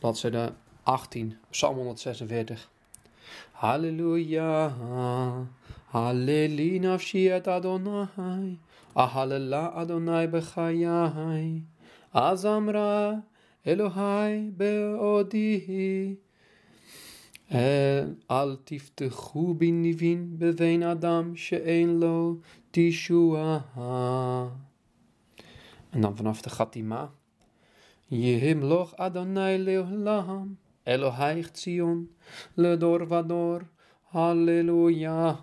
bladzijde 18, Psalm 146. Halleluja, Hallelina Shiat Adonai, Ahalala Adonai Bechayai, Azamra Elohai Beodihi, Al Tiftegu Bin beven Adam She'en Lo Tishua. En dan vanaf de Gatima. Yehimloch Adonai Leolam, Elohai Tzion, Ledor Vador, Halleluja.